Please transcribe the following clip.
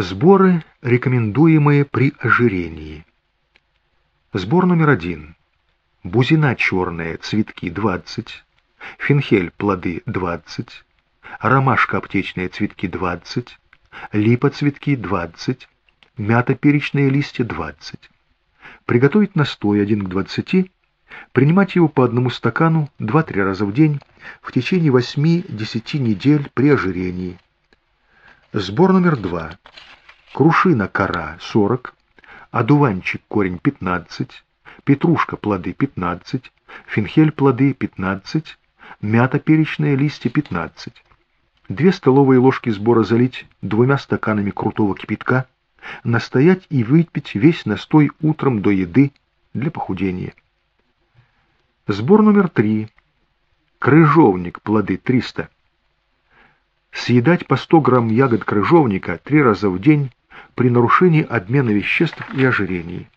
Сборы, рекомендуемые при ожирении. Сбор номер один. Бузина черная, цветки 20, фенхель плоды 20, ромашка аптечная цветки 20, липа цветки 20, мята перечные листья 20. Приготовить настой 1 к 20, принимать его по одному стакану 2-3 раза в день в течение 8-10 недель при ожирении. Сбор номер 2. Крушина кора 40, одуванчик корень 15, петрушка плоды 15, фенхель плоды 15, мята перечные листья 15. Две столовые ложки сбора залить двумя стаканами крутого кипятка, настоять и выпить весь настой утром до еды для похудения. Сбор номер три. Крыжовник плоды 300. Съедать по 100 грамм ягод крыжовника три раза в день при нарушении обмена веществ и ожирении.